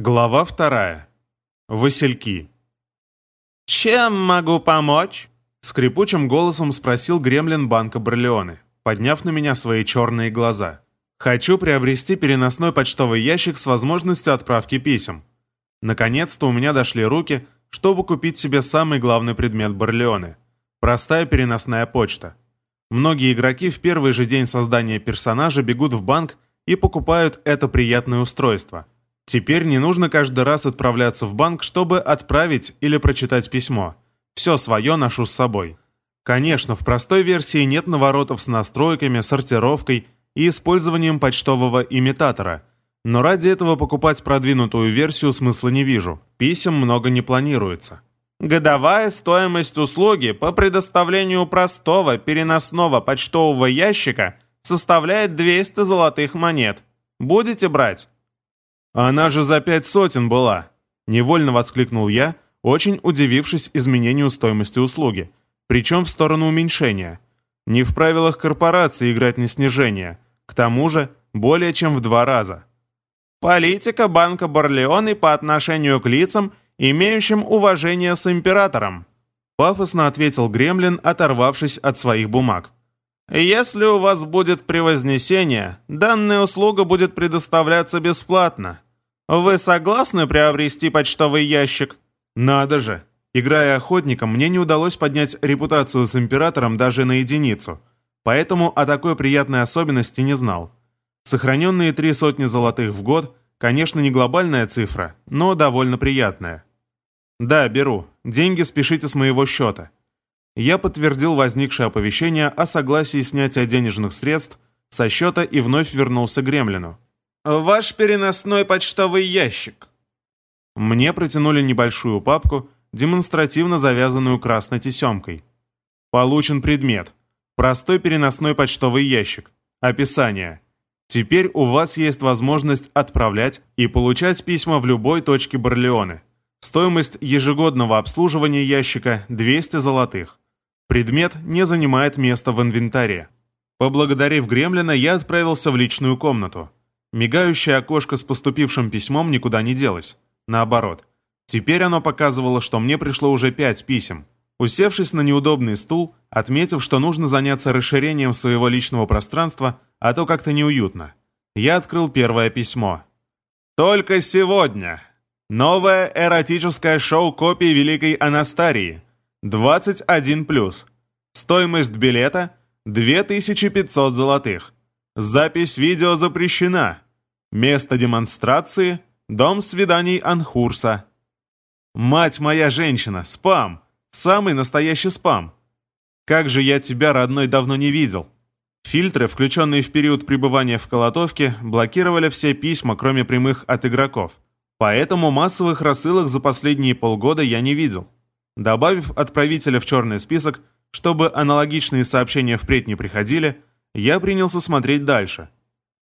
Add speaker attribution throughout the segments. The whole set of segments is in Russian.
Speaker 1: Глава вторая. Васильки.
Speaker 2: «Чем могу помочь?»
Speaker 1: Скрипучим голосом спросил гремлин банка Барлеоне, подняв на меня свои черные глаза. «Хочу приобрести переносной почтовый ящик с возможностью отправки писем. Наконец-то у меня дошли руки, чтобы купить себе самый главный предмет Барлеоне – простая переносная почта. Многие игроки в первый же день создания персонажа бегут в банк и покупают это приятное устройство – Теперь не нужно каждый раз отправляться в банк, чтобы отправить или прочитать письмо. Все свое ношу с собой. Конечно, в простой версии нет наворотов с настройками, сортировкой и использованием почтового имитатора. Но ради этого покупать продвинутую версию смысла не вижу. Писем много не планируется.
Speaker 2: Годовая стоимость услуги по предоставлению простого переносного почтового ящика составляет 200 золотых монет. Будете брать?
Speaker 1: «Она же за пять сотен была!» Невольно воскликнул я, очень удивившись изменению стоимости услуги, причем в сторону уменьшения. Не в правилах корпорации играть на снижение, к тому же более чем в два раза.
Speaker 2: Политика банка Барлеоны по отношению к лицам, имеющим уважение с императором.
Speaker 1: Пафосно ответил Гремлин, оторвавшись от своих бумаг.
Speaker 2: Если у вас будет превознесение, данная услуга будет предоставляться бесплатно. «Вы согласны приобрести почтовый ящик?»
Speaker 1: «Надо же!» Играя охотником, мне не удалось поднять репутацию с императором даже на единицу, поэтому о такой приятной особенности не знал. Сохраненные три сотни золотых в год, конечно, не глобальная цифра, но довольно приятная. «Да, беру. Деньги спешите с моего счета». Я подтвердил возникшее оповещение о согласии снятия денежных средств со счета и вновь вернулся к Гремлину.
Speaker 2: «Ваш переносной почтовый ящик».
Speaker 1: Мне протянули небольшую папку, демонстративно завязанную красной тесемкой. Получен предмет. Простой переносной почтовый ящик. Описание. Теперь у вас есть возможность отправлять и получать письма в любой точке Барлеоны. Стоимость ежегодного обслуживания ящика 200 золотых. Предмет не занимает места в инвентаре. Поблагодарив Гремлина, я отправился в личную комнату. Мигающее окошко с поступившим письмом никуда не делось. Наоборот. Теперь оно показывало, что мне пришло уже пять писем. Усевшись на неудобный стул, отметив, что нужно заняться расширением своего личного пространства, а то как-то неуютно, я открыл первое письмо. «Только сегодня! Новое эротическое шоу копии Великой Анастарии. 21+. Стоимость билета – 2500 золотых. Запись видео запрещена. Место демонстрации – дом свиданий Анхурса. Мать моя женщина, спам. Самый настоящий спам. Как же я тебя, родной, давно не видел. Фильтры, включенные в период пребывания в колотовке, блокировали все письма, кроме прямых от игроков. Поэтому массовых рассылок за последние полгода я не видел. Добавив отправителя в черный список, чтобы аналогичные сообщения впредь не приходили – я принялся смотреть дальше.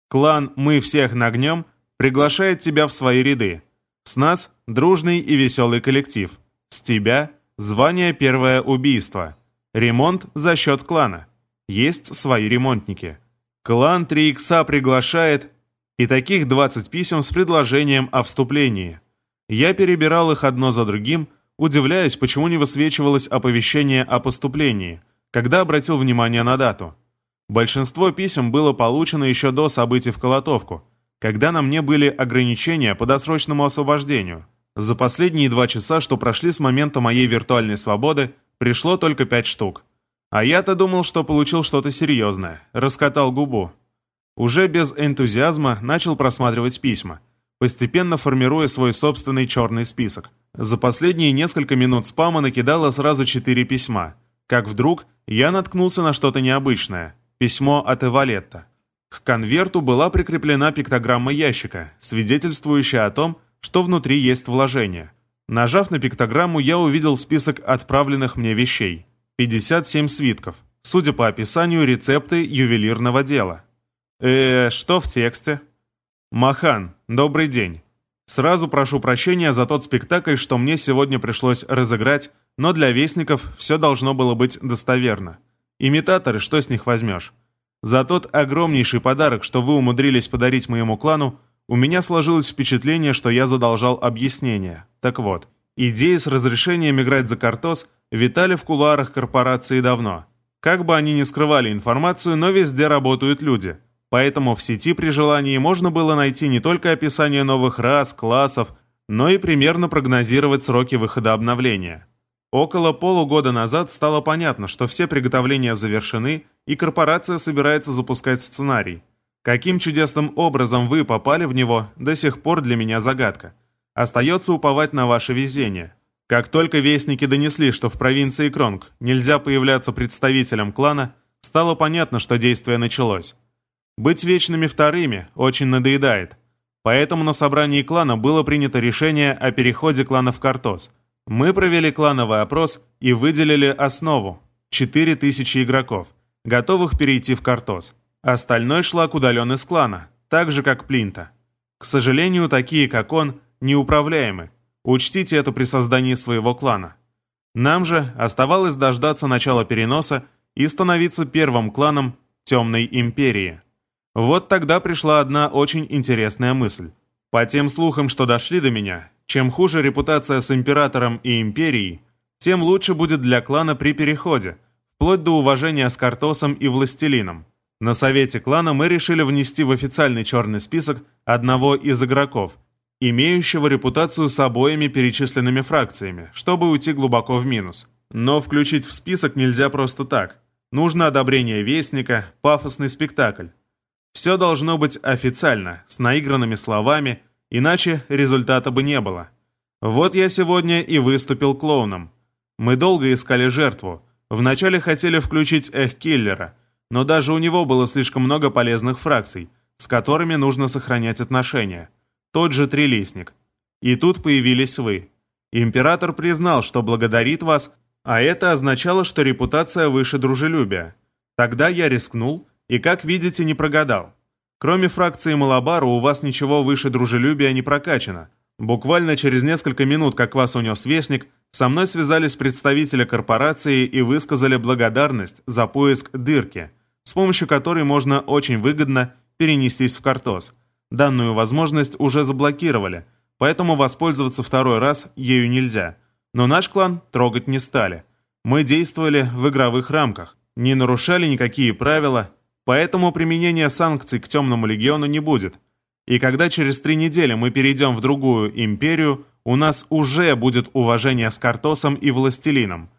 Speaker 1: Клан «Мы всех нагнем» приглашает тебя в свои ряды. С нас дружный и веселый коллектив. С тебя звание «Первое убийство». Ремонт за счет клана. Есть свои ремонтники. Клан 3 икса приглашает... И таких 20 писем с предложением о вступлении. Я перебирал их одно за другим, удивляясь, почему не высвечивалось оповещение о поступлении, когда обратил внимание на дату. Большинство писем было получено еще до событий в Колотовку, когда на мне были ограничения по досрочному освобождению. За последние два часа, что прошли с момента моей виртуальной свободы, пришло только пять штук. А я-то думал, что получил что-то серьезное, раскатал губу. Уже без энтузиазма начал просматривать письма, постепенно формируя свой собственный черный список. За последние несколько минут спама накидало сразу четыре письма. Как вдруг я наткнулся на что-то необычное – Письмо от Эвалетта. К конверту была прикреплена пиктограмма ящика, свидетельствующая о том, что внутри есть вложение. Нажав на пиктограмму, я увидел список отправленных мне вещей. 57 свитков. Судя по описанию, рецепты ювелирного дела. Э, что в тексте? Махан, добрый день. Сразу прошу прощения за тот спектакль, что мне сегодня пришлось разыграть, но для вестников все должно было быть достоверно. Имитаторы, что с них возьмешь? За тот огромнейший подарок, что вы умудрились подарить моему клану, у меня сложилось впечатление, что я задолжал объяснение. Так вот, идеи с разрешением играть за картоз витали в кулуарах корпорации давно. Как бы они ни скрывали информацию, но везде работают люди. Поэтому в сети при желании можно было найти не только описание новых рас, классов, но и примерно прогнозировать сроки выхода обновления. Около полугода назад стало понятно, что все приготовления завершены, и корпорация собирается запускать сценарий. Каким чудесным образом вы попали в него, до сих пор для меня загадка. Остается уповать на ваше везение. Как только вестники донесли, что в провинции Кронг нельзя появляться представителям клана, стало понятно, что действие началось. Быть вечными вторыми очень надоедает. Поэтому на собрании клана было принято решение о переходе клана в Картоз. Мы провели клановый опрос и выделили основу – 4000 игроков, готовых перейти в Картоз. Остальной шлак удален из клана, так же как Плинта. К сожалению, такие, как он, неуправляемы. Учтите это при создании своего клана. Нам же оставалось дождаться начала переноса и становиться первым кланом Темной Империи. Вот тогда пришла одна очень интересная мысль. По тем слухам, что дошли до меня, чем хуже репутация с Императором и Империей, тем лучше будет для клана при переходе, вплоть до уважения с Картосом и Властелином. На совете клана мы решили внести в официальный черный список одного из игроков, имеющего репутацию с обоими перечисленными фракциями, чтобы уйти глубоко в минус. Но включить в список нельзя просто так. Нужно одобрение Вестника, пафосный спектакль. Все должно быть официально, с наигранными словами, иначе результата бы не было. Вот я сегодня и выступил клоуном. Мы долго искали жертву. Вначале хотели включить Эх-киллера, но даже у него было слишком много полезных фракций, с которыми нужно сохранять отношения. Тот же Трилистник. И тут появились вы. Император признал, что благодарит вас, а это означало, что репутация выше дружелюбия. Тогда я рискнул и, как видите, не прогадал. Кроме фракции Малабара у вас ничего выше дружелюбия не прокачано. Буквально через несколько минут, как вас унес Вестник, со мной связались представители корпорации и высказали благодарность за поиск дырки, с помощью которой можно очень выгодно перенестись в Картоз. Данную возможность уже заблокировали, поэтому воспользоваться второй раз ею нельзя. Но наш клан трогать не стали. Мы действовали в игровых рамках, не нарушали никакие правила Поэтому применения санкций к Темному Легиону не будет. И когда через три недели мы перейдем в другую империю, у нас уже будет уважение с Картосом и Властелином.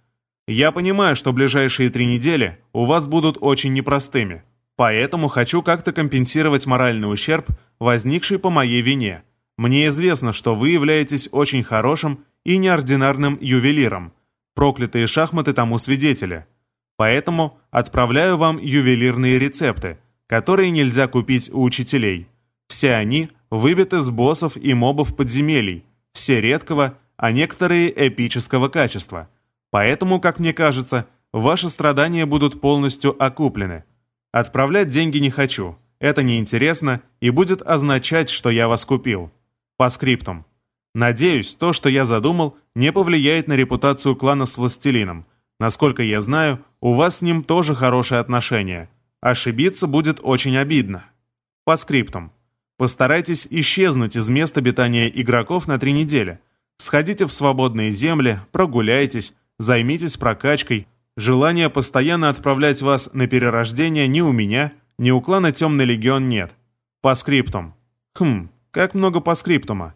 Speaker 1: Я понимаю, что ближайшие три недели у вас будут очень непростыми. Поэтому хочу как-то компенсировать моральный ущерб, возникший по моей вине. Мне известно, что вы являетесь очень хорошим и неординарным ювелиром. Проклятые шахматы тому свидетели. Поэтому отправляю вам ювелирные рецепты, которые нельзя купить у учителей. Все они выбиты с боссов и мобов подземелий, все редкого, а некоторые эпического качества. Поэтому, как мне кажется, ваши страдания будут полностью окуплены. Отправлять деньги не хочу, это неинтересно и будет означать, что я вас купил. По скриптум. Надеюсь, то, что я задумал, не повлияет на репутацию клана с властелином – Насколько я знаю, у вас с ним тоже хорошие отношения. Ошибиться будет очень обидно. По скриптум. Постарайтесь исчезнуть из места обитания игроков на три недели. Сходите в свободные земли, прогуляйтесь, займитесь прокачкой. Желания постоянно отправлять вас на перерождение ни у меня, ни у клана Темный Легион нет. По скриптум. Хм, как много по скриптума.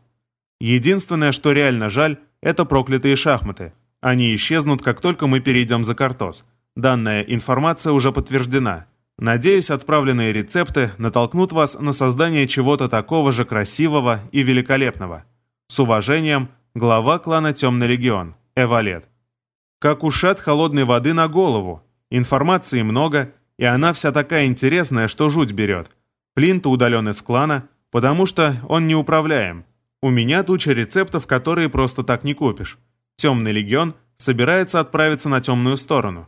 Speaker 1: Единственное, что реально жаль, это проклятые шахматы – они исчезнут, как только мы перейдем за Картоз. Данная информация уже подтверждена. Надеюсь, отправленные рецепты натолкнут вас на создание чего-то такого же красивого и великолепного. С уважением, глава клана Темный Легион, Эвалет. Как ушат холодной воды на голову. Информации много, и она вся такая интересная, что жуть берет. Плинта удален из клана, потому что он неуправляем. У меня туча рецептов, которые просто так не купишь. Темный легион собирается отправиться на темную сторону.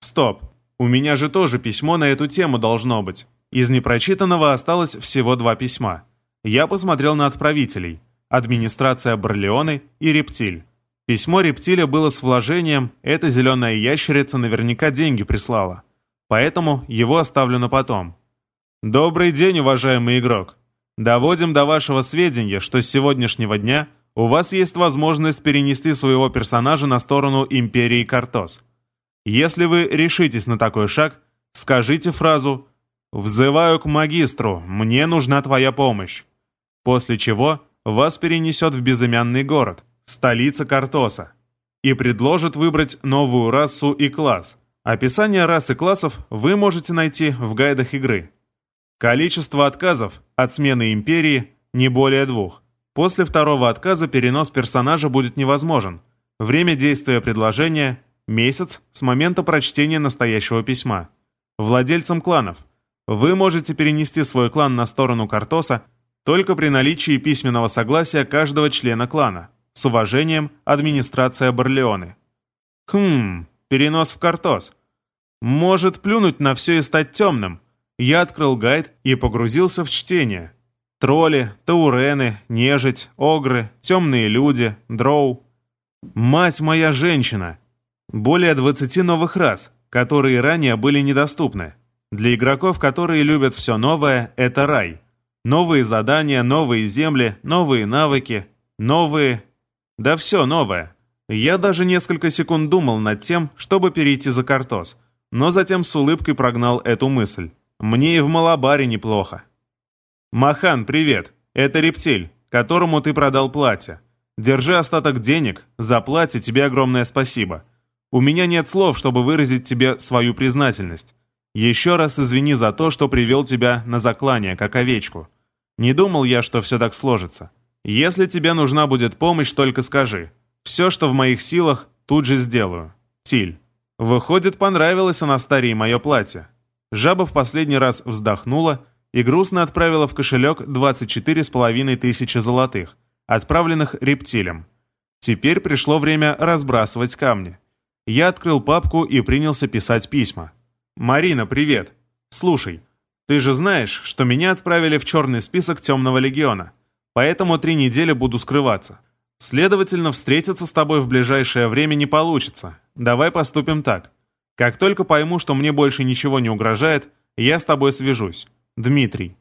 Speaker 1: Стоп, у меня же тоже письмо на эту тему должно быть. Из непрочитанного осталось всего два письма. Я посмотрел на отправителей. Администрация Барлеоны и Рептиль. Письмо Рептиля было с вложением, эта зеленая ящерица наверняка деньги прислала. Поэтому его оставлю на потом. «Добрый день, уважаемый игрок. Доводим до вашего сведения, что с сегодняшнего дня у вас есть возможность перенести своего персонажа на сторону Империи Картос. Если вы решитесь на такой шаг, скажите фразу «Взываю к магистру, мне нужна твоя помощь», после чего вас перенесет в безымянный город, столица Картоса, и предложит выбрать новую расу и класс. Описание рас и классов вы можете найти в гайдах игры. Количество отказов от смены империи не более двух. После второго отказа перенос персонажа будет невозможен. Время действия предложения – месяц с момента прочтения настоящего письма. Владельцам кланов. Вы можете перенести свой клан на сторону Картоса только при наличии письменного согласия каждого члена клана. С уважением, администрация Барлеоны. Хм, перенос в Картос. Может плюнуть на все и стать темным. Я открыл гайд и погрузился в чтение. Тролли, таурены, нежить, огры, темные люди, дроу. Мать моя женщина! Более 20 новых рас, которые ранее были недоступны. Для игроков, которые любят все новое, это рай. Новые задания, новые земли, новые навыки, новые... Да все новое. Я даже несколько секунд думал над тем, чтобы перейти за Картос, но затем с улыбкой прогнал эту мысль. Мне и в Малабаре неплохо. «Махан, привет! Это рептиль, которому ты продал платье. Держи остаток денег, за платье тебе огромное спасибо. У меня нет слов, чтобы выразить тебе свою признательность. Еще раз извини за то, что привел тебя на заклание, как овечку. Не думал я, что все так сложится. Если тебе нужна будет помощь, только скажи. Все, что в моих силах, тут же сделаю. Тиль. Выходит, понравилось Анастарии мое платье. Жаба в последний раз вздохнула и грустно отправила в кошелек 24,5 тысячи золотых, отправленных рептилям. Теперь пришло время разбрасывать камни. Я открыл папку и принялся писать письма. «Марина, привет. Слушай, ты же знаешь, что меня отправили в черный список Темного Легиона, поэтому три недели буду скрываться. Следовательно, встретиться с тобой в ближайшее время не получится. Давай поступим так. Как только пойму, что мне больше ничего не угрожает, я с тобой свяжусь. Дмитрий.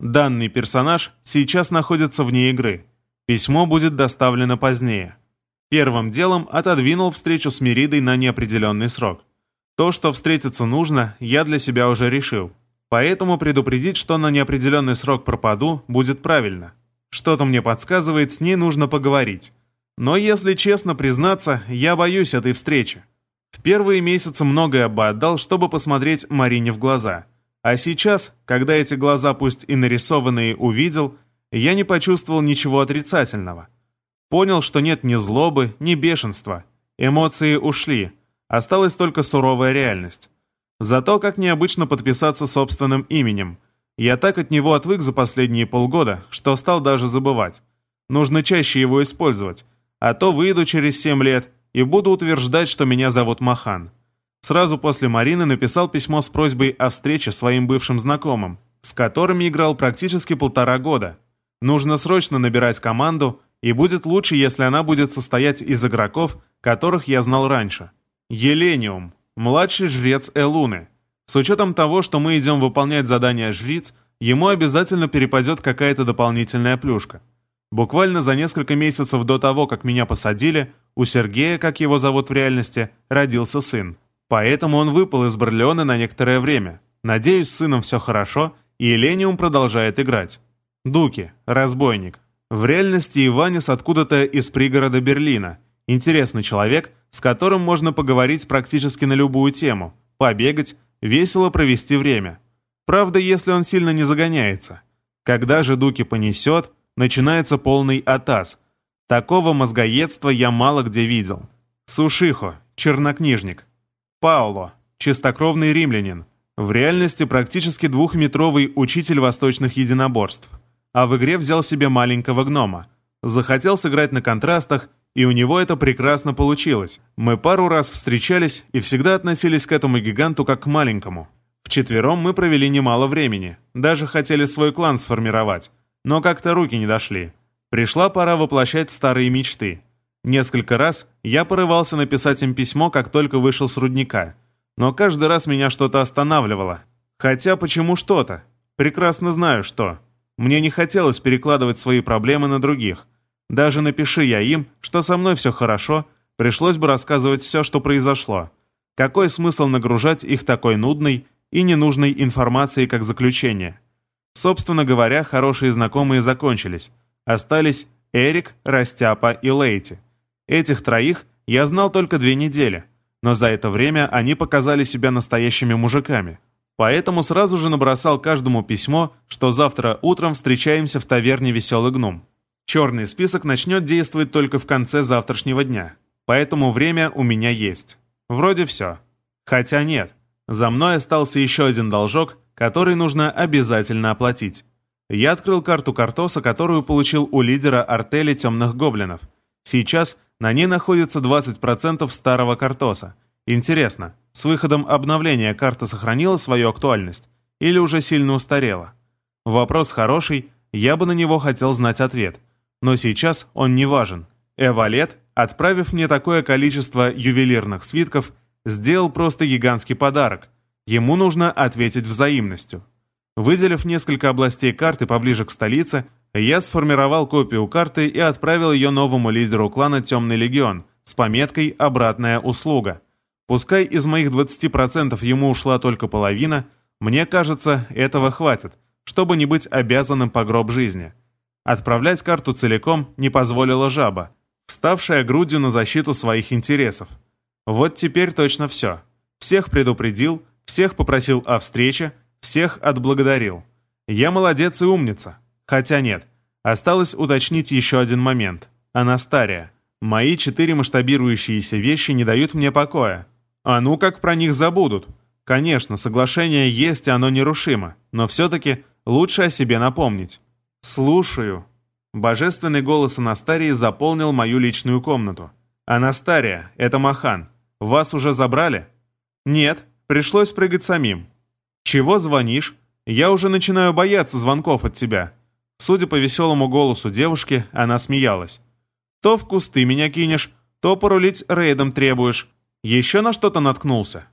Speaker 1: Данный персонаж сейчас находится вне игры. Письмо будет доставлено позднее. Первым делом отодвинул встречу с Меридой на неопределенный срок. То, что встретиться нужно, я для себя уже решил. Поэтому предупредить, что на неопределенный срок пропаду, будет правильно. Что-то мне подсказывает, с ней нужно поговорить. Но если честно признаться, я боюсь этой встречи. В первые месяцы многое бы отдал, чтобы посмотреть Марине в глаза – а сейчас, когда эти глаза, пусть и нарисованные, увидел, я не почувствовал ничего отрицательного. Понял, что нет ни злобы, ни бешенства. Эмоции ушли. Осталась только суровая реальность. Зато как необычно подписаться собственным именем. Я так от него отвык за последние полгода, что стал даже забывать. Нужно чаще его использовать. А то выйду через семь лет и буду утверждать, что меня зовут Махан. Сразу после Марины написал письмо с просьбой о встрече своим бывшим знакомым, с которыми играл практически полтора года. Нужно срочно набирать команду, и будет лучше, если она будет состоять из игроков, которых я знал раньше. Елениум, младший жрец Элуны. С учетом того, что мы идем выполнять задание жриц, ему обязательно перепадет какая-то дополнительная плюшка. Буквально за несколько месяцев до того, как меня посадили, у Сергея, как его зовут в реальности, родился сын. Поэтому он выпал из Барлеона на некоторое время. Надеюсь, с сыном все хорошо, и Элениум продолжает играть. Дуки, разбойник. В реальности Иванис откуда-то из пригорода Берлина. Интересный человек, с которым можно поговорить практически на любую тему, побегать, весело провести время. Правда, если он сильно не загоняется. Когда же Дуки понесет, начинается полный атас. Такого мозгоедства я мало где видел. Сушихо, чернокнижник. Пауло, чистокровный римлянин, в реальности практически двухметровый учитель восточных единоборств, а в игре взял себе маленького гнома. Захотел сыграть на контрастах, и у него это прекрасно получилось. Мы пару раз встречались и всегда относились к этому гиганту как к маленькому. Вчетвером мы провели немало времени, даже хотели свой клан сформировать, но как-то руки не дошли. Пришла пора воплощать старые мечты. Несколько раз я порывался написать им письмо, как только вышел с рудника, но каждый раз меня что-то останавливало. Хотя почему что-то? Прекрасно знаю, что. Мне не хотелось перекладывать свои проблемы на других. Даже напиши я им, что со мной все хорошо, пришлось бы рассказывать все, что произошло. Какой смысл нагружать их такой нудной и ненужной информацией, как заключение? Собственно говоря, хорошие знакомые закончились. Остались Эрик, Растяпа и Лейти. Этих троих я знал только две недели, но за это время они показали себя настоящими мужиками. Поэтому сразу же набросал каждому письмо, что завтра утром встречаемся в таверне «Веселый гном». Черный список начнет действовать только в конце завтрашнего дня, поэтому время у меня есть. Вроде все. Хотя нет, за мной остался еще один должок, который нужно обязательно оплатить. Я открыл карту Картоса, которую получил у лидера артели темных гоблинов. Сейчас на ней находится 20% старого Картоса. Интересно, с выходом обновления карта сохранила свою актуальность или уже сильно устарела? Вопрос хороший, я бы на него хотел знать ответ. Но сейчас он не важен. Эвалет, отправив мне такое количество ювелирных свитков, сделал просто гигантский подарок. Ему нужно ответить взаимностью. Выделив несколько областей карты поближе к столице, я сформировал копию карты и отправил ее новому лидеру клана «Темный легион» с пометкой «Обратная услуга». Пускай из моих 20% ему ушла только половина, мне кажется, этого хватит, чтобы не быть обязанным по гроб жизни. Отправлять карту целиком не позволила жаба, вставшая грудью на защиту своих интересов. Вот теперь точно все. Всех предупредил, всех попросил о встрече, всех отблагодарил. Я молодец и умница. Хотя нет, осталось уточнить еще один момент. Анастария. Мои четыре масштабирующиеся вещи не дают мне покоя. А ну как про них забудут. Конечно, соглашение есть, и оно нерушимо, но все-таки лучше о себе напомнить. «Слушаю». Божественный голос Анастарии заполнил мою личную комнату. «Анастария, это Махан. Вас уже забрали?» «Нет, пришлось прыгать самим». «Чего звонишь? Я уже начинаю бояться звонков от тебя». Судя по веселому голосу девушки, она смеялась. «То в кусты меня кинешь, то порулить рейдом требуешь. Еще на что-то наткнулся?»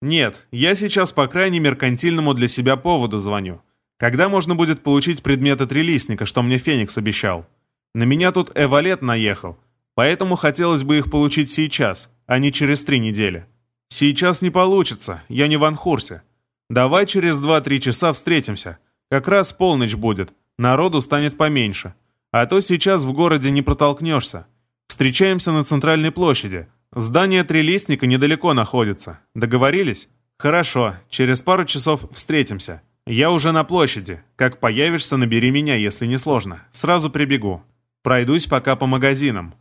Speaker 1: «Нет, я сейчас по крайне меркантильному для себя поводу звоню. Когда можно будет получить предметы трилистника, что мне Феникс обещал? На меня тут Эвалет наехал, поэтому хотелось бы их получить сейчас, а не через три недели. Сейчас не получится, я не в Анхурсе. Давай через 2-3 часа встретимся. Как раз полночь будет, народу станет поменьше. А то сейчас в городе не протолкнешься. Встречаемся на центральной площади. Здание Трилистника недалеко находится. Договорились? Хорошо, через пару часов встретимся. Я уже на площади. Как появишься, набери меня, если не сложно. Сразу прибегу. Пройдусь пока по магазинам.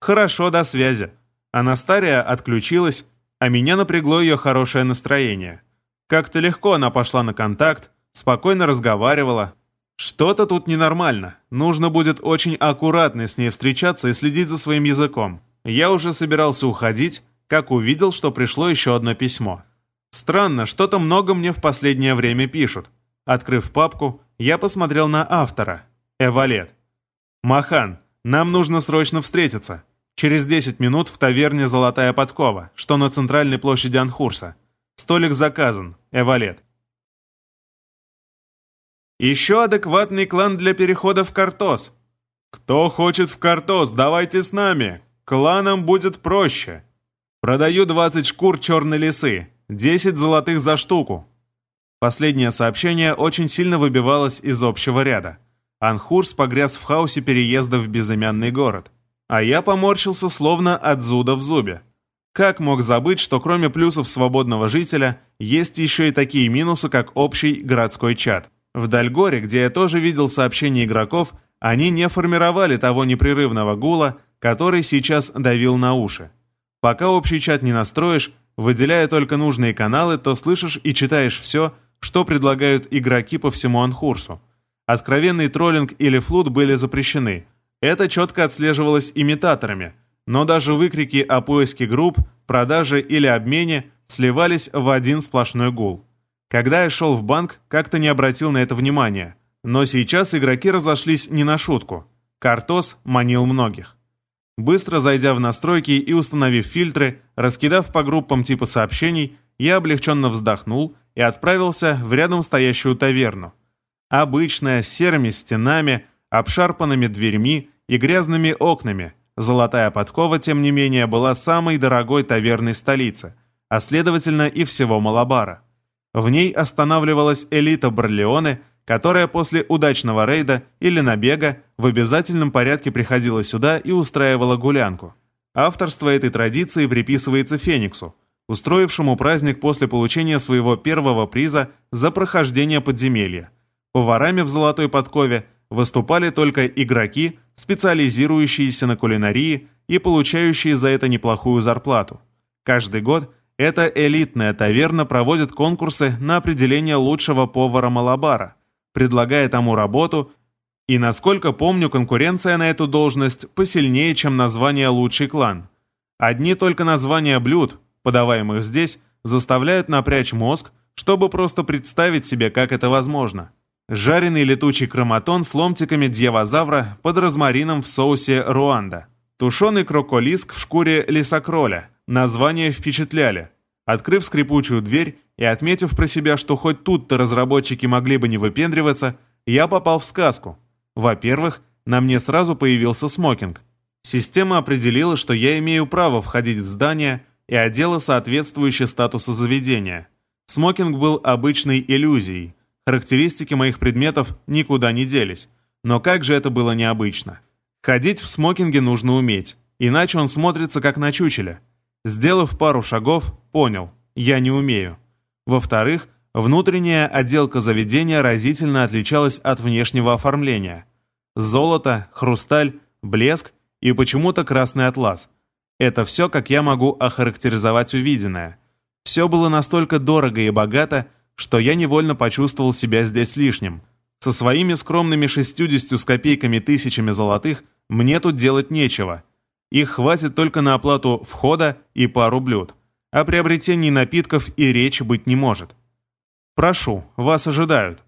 Speaker 1: Хорошо, до связи. Анастария отключилась, а меня напрягло ее хорошее настроение. Как-то легко она пошла на контакт, спокойно разговаривала. Что-то тут ненормально. Нужно будет очень аккуратно с ней встречаться и следить за своим языком. Я уже собирался уходить, как увидел, что пришло еще одно письмо. Странно, что-то много мне в последнее время пишут. Открыв папку, я посмотрел на автора. Эвалет. «Махан, нам нужно срочно встретиться. Через 10 минут в таверне «Золотая подкова», что на центральной площади Анхурса. Столик заказан. Эвалет». Еще адекватный клан для перехода в Картос. Кто хочет в Картос, давайте с нами. Кланам будет проще. Продаю 20 шкур черной лисы. 10 золотых за штуку. Последнее сообщение очень сильно выбивалось из общего ряда. Анхурс погряз в хаосе переезда в безымянный город. А я поморщился словно от зуда в зубе. Как мог забыть, что кроме плюсов свободного жителя, есть еще и такие минусы, как общий городской чат. В Дальгоре, где я тоже видел сообщения игроков, они не формировали того непрерывного гула, который сейчас давил на уши. Пока общий чат не настроишь, Выделяя только нужные каналы, то слышишь и читаешь все, что предлагают игроки по всему Анхурсу. Откровенный троллинг или флут были запрещены. Это четко отслеживалось имитаторами, но даже выкрики о поиске групп, продаже или обмене сливались в один сплошной гул. Когда я шел в банк, как-то не обратил на это внимания. Но сейчас игроки разошлись не на шутку. Картос манил многих. Быстро зайдя в настройки и установив фильтры, раскидав по группам типа сообщений, я облегченно вздохнул и отправился в рядом стоящую таверну. Обычная, с серыми стенами, обшарпанными дверьми и грязными окнами, Золотая подкова, тем не менее, была самой дорогой таверной столицы, а следовательно и всего Малабара. В ней останавливалась элита Барлеоне, которая после удачного рейда или набега в обязательном порядке приходила сюда и устраивала гулянку. Авторство этой традиции приписывается Фениксу, устроившему праздник после получения своего первого приза за прохождение подземелья. Поварами в золотой подкове выступали только игроки, специализирующиеся на кулинарии и получающие за это неплохую зарплату. Каждый год эта элитная таверна проводит конкурсы на определение лучшего повара Малабара, предлагая тому работу, и, насколько помню, конкуренция на эту должность посильнее, чем название «лучший клан». Одни только названия блюд, подаваемых здесь, заставляют напрячь мозг, чтобы просто представить себе, как это возможно. Жареный летучий кроматон с ломтиками дьявозавра под розмарином в соусе руанда. Тушеный кроколиск в шкуре лисокроля. Названия впечатляли. Открыв скрипучую дверь и отметив про себя, что хоть тут-то разработчики могли бы не выпендриваться, я попал в сказку. Во-первых, на мне сразу появился смокинг. Система определила, что я имею право входить в здание и одела соответствующее статусу заведения. Смокинг был обычной иллюзией. Характеристики моих предметов никуда не делись. Но как же это было необычно. Ходить в смокинге нужно уметь, иначе он смотрится как на чучеле. Сделав пару шагов, понял, я не умею. Во-вторых, внутренняя отделка заведения разительно отличалась от внешнего оформления. Золото, хрусталь, блеск и почему-то красный атлас. Это все, как я могу охарактеризовать увиденное. Все было настолько дорого и богато, что я невольно почувствовал себя здесь лишним. Со своими скромными 60 с копейками тысячами золотых мне тут делать нечего. Их хватит только на оплату входа и пару блюд. О приобретении напитков и речи быть не может. Прошу, вас ожидают.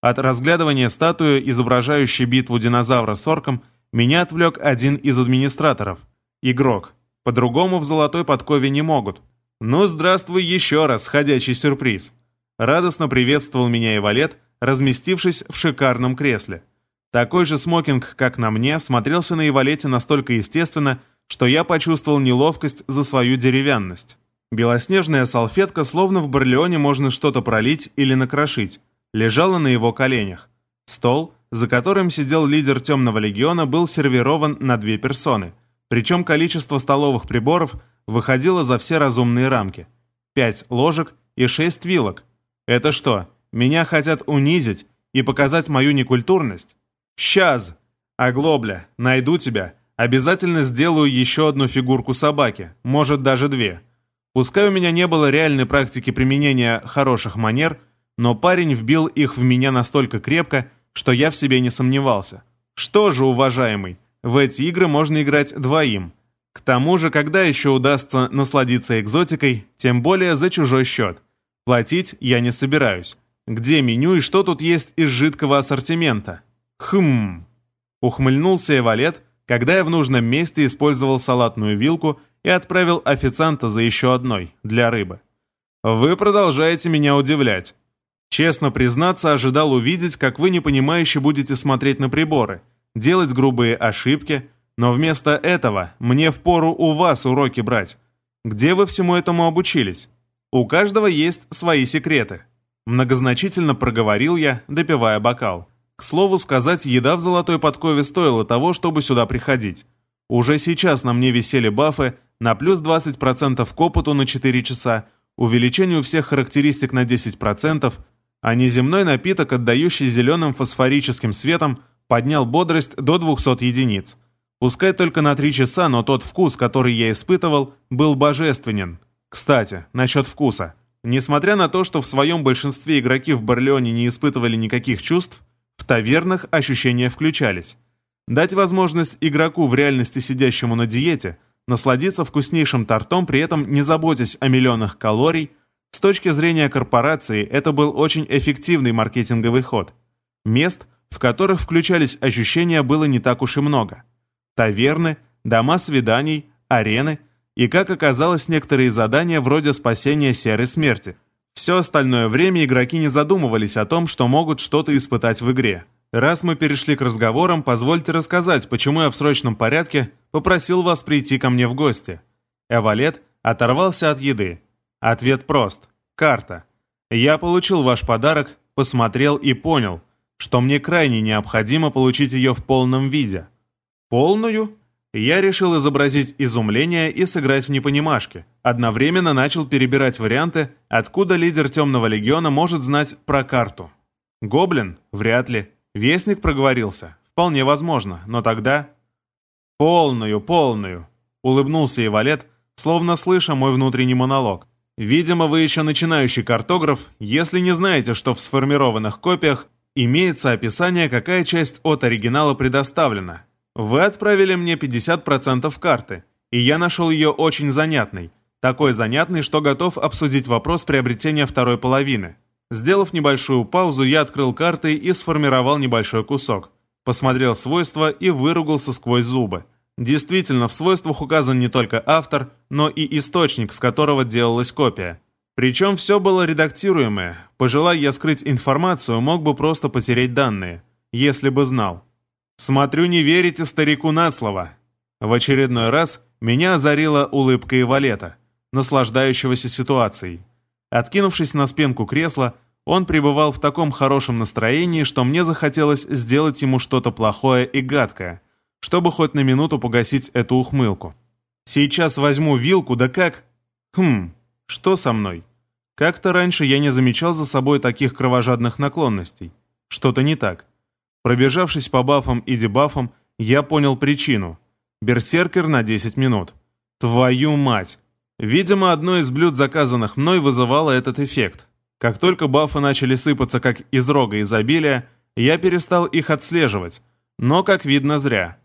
Speaker 1: От разглядывания статуи, изображающей битву динозавра с орком, меня отвлек один из администраторов. Игрок. По-другому в золотой подкове не могут. Ну, здравствуй еще раз, ходячий сюрприз. Радостно приветствовал меня и Валет, разместившись в шикарном кресле. Такой же смокинг, как на мне, смотрелся на Ивалете настолько естественно, что я почувствовал неловкость за свою деревянность. Белоснежная салфетка, словно в барлеоне можно что-то пролить или накрошить, лежала на его коленях. Стол, за которым сидел лидер Темного Легиона, был сервирован на две персоны, причем количество столовых приборов выходило за все разумные рамки. Пять ложек и шесть вилок, это что, меня хотят унизить и показать мою некультурность? Сейчас! Оглобля, найду тебя. Обязательно сделаю еще одну фигурку собаки, может даже две. Пускай у меня не было реальной практики применения хороших манер, но парень вбил их в меня настолько крепко, что я в себе не сомневался. Что же, уважаемый, в эти игры можно играть двоим. К тому же, когда еще удастся насладиться экзотикой, тем более за чужой счет. Платить я не собираюсь. Где меню и что тут есть из жидкого ассортимента? Хм. Ухмыльнулся Эвалет, когда я в нужном месте использовал салатную вилку и отправил официанта за еще одной, для рыбы. Вы продолжаете меня удивлять. Честно признаться, ожидал увидеть, как вы непонимающе будете смотреть на приборы, делать грубые ошибки, но вместо этого мне впору у вас уроки брать. Где вы всему этому обучились? У каждого есть свои секреты. Многозначительно проговорил я, допивая бокал. К слову сказать, еда в золотой подкове стоила того, чтобы сюда приходить. Уже сейчас на мне висели бафы на плюс 20% к опыту на 4 часа, увеличению всех характеристик на 10%, а неземной напиток, отдающий зеленым фосфорическим светом, поднял бодрость до 200 единиц. Пускай только на 3 часа, но тот вкус, который я испытывал, был божественен. Кстати, насчет вкуса. Несмотря на то, что в своем большинстве игроки в Барлеоне не испытывали никаких чувств, в тавернах ощущения включались. Дать возможность игроку в реальности сидящему на диете насладиться вкуснейшим тортом, при этом не заботясь о миллионах калорий, с точки зрения корпорации это был очень эффективный маркетинговый ход. Мест, в которых включались ощущения, было не так уж и много. Таверны, дома свиданий, арены – и, как оказалось, некоторые задания вроде спасения серой смерти. Все остальное время игроки не задумывались о том, что могут что-то испытать в игре. Раз мы перешли к разговорам, позвольте рассказать, почему я в срочном порядке попросил вас прийти ко мне в гости. Эвалет оторвался от еды. Ответ прост. Карта. Я получил ваш подарок, посмотрел и понял, что мне крайне необходимо получить ее в полном виде. Полную? Я решил изобразить изумление и сыграть в непонимашки. Одновременно начал перебирать варианты, откуда лидер Темного Легиона может знать про карту. Гоблин? Вряд ли. Вестник проговорился? Вполне возможно, но тогда... «Полную, полную!» — улыбнулся Ивалет, словно слыша мой внутренний монолог. «Видимо, вы еще начинающий картограф, если не знаете, что в сформированных копиях имеется описание, какая часть от оригинала предоставлена, вы отправили мне 50% карты, и я нашел ее очень занятной. Такой занятный, что готов обсудить вопрос приобретения второй половины. Сделав небольшую паузу, я открыл карты и сформировал небольшой кусок. Посмотрел свойства и выругался сквозь зубы. Действительно, в свойствах указан не только автор, но и источник, с которого делалась копия. Причем все было редактируемое. Пожелая я скрыть информацию, мог бы просто потерять данные, если бы знал. «Смотрю, не верите старику на слово». В очередной раз меня озарила улыбка Ивалета, наслаждающегося ситуацией. Откинувшись на спинку кресла, он пребывал в таком хорошем настроении, что мне захотелось сделать ему что-то плохое и гадкое, чтобы хоть на минуту погасить эту ухмылку. Сейчас возьму вилку, да как... Хм, что со мной? Как-то раньше я не замечал за собой таких кровожадных наклонностей. Что-то не так. Пробежавшись по бафам и дебафам, я понял причину. Берсеркер на 10 минут. Твою мать! Видимо, одно из блюд, заказанных мной, вызывало этот эффект. Как только бафы начали сыпаться как из рога изобилия, я перестал их отслеживать, но, как видно, зря.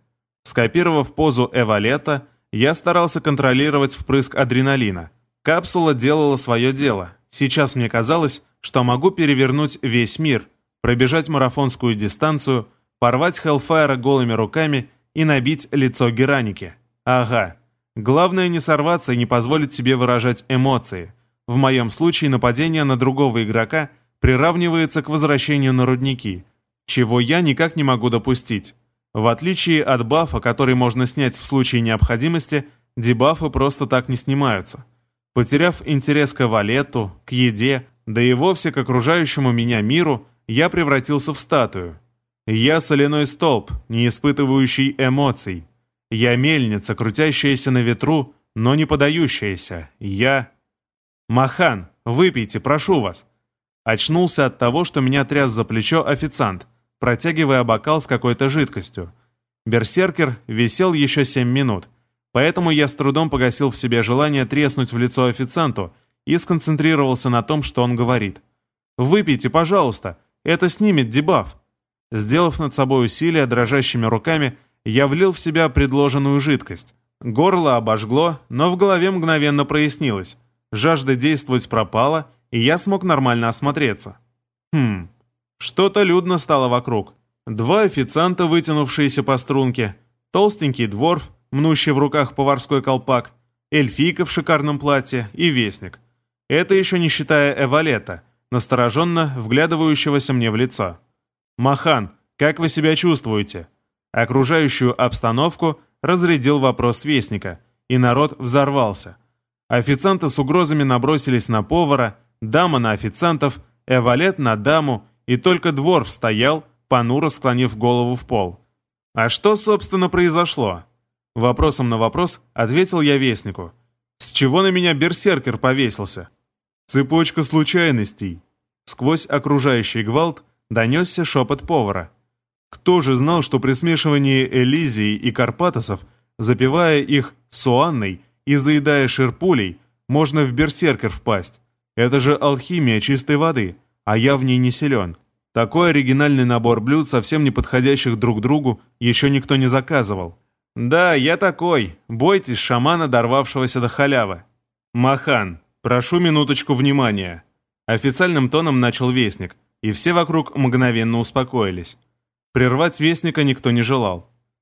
Speaker 1: Скопировав позу Эвалета, я старался контролировать впрыск адреналина. Капсула делала свое дело. Сейчас мне казалось, что могу перевернуть весь мир, пробежать марафонскую дистанцию, порвать Хеллфайра голыми руками и набить лицо Гераники. Ага. Главное не сорваться и не позволить себе выражать эмоции. В моем случае нападение на другого игрока приравнивается к возвращению на рудники, чего я никак не могу допустить. В отличие от бафа, который можно снять в случае необходимости, дебафы просто так не снимаются. Потеряв интерес к валету, к еде, да и вовсе к окружающему меня миру, я превратился в статую. Я соляной столб, не испытывающий эмоций. Я мельница, крутящаяся на ветру, но не подающаяся. Я... «Махан, выпейте, прошу вас!» Очнулся от того, что меня тряс за плечо официант, протягивая бокал с какой-то жидкостью. Берсеркер висел еще семь минут, поэтому я с трудом погасил в себе желание треснуть в лицо официанту и сконцентрировался на том, что он говорит. «Выпейте, пожалуйста, это снимет дебаф. Сделав над собой усилие дрожащими руками, я влил в себя предложенную жидкость. Горло обожгло, но в голове мгновенно прояснилось. Жажда действовать пропала, и я смог нормально осмотреться. Хм, что-то людно стало вокруг. Два официанта, вытянувшиеся по струнке, толстенький дворф, мнущий в руках поварской колпак, эльфийка в шикарном платье и вестник. Это еще не считая Эвалета — настороженно вглядывающегося мне в лицо. «Махан, как вы себя чувствуете?» Окружающую обстановку разрядил вопрос вестника, и народ взорвался. Официанты с угрозами набросились на повара, дама на официантов, эвалет на даму, и только двор стоял, понуро склонив голову в пол. «А что, собственно, произошло?» Вопросом на вопрос ответил я вестнику. «С чего на меня берсеркер повесился?» Цепочка случайностей. Сквозь окружающий гвалт донесся шепот повара. Кто же знал, что при смешивании Элизии и Карпатосов, запивая их суанной и заедая ширпулей, можно в берсеркер впасть? Это же алхимия чистой воды, а я в ней не силен. Такой оригинальный набор блюд, совсем не подходящих друг другу, еще никто не заказывал. Да, я такой. Бойтесь шамана, дорвавшегося до халявы. Махан, «Прошу минуточку внимания». Официальным тоном начал Вестник, и все вокруг мгновенно успокоились. Прервать Вестника никто не желал.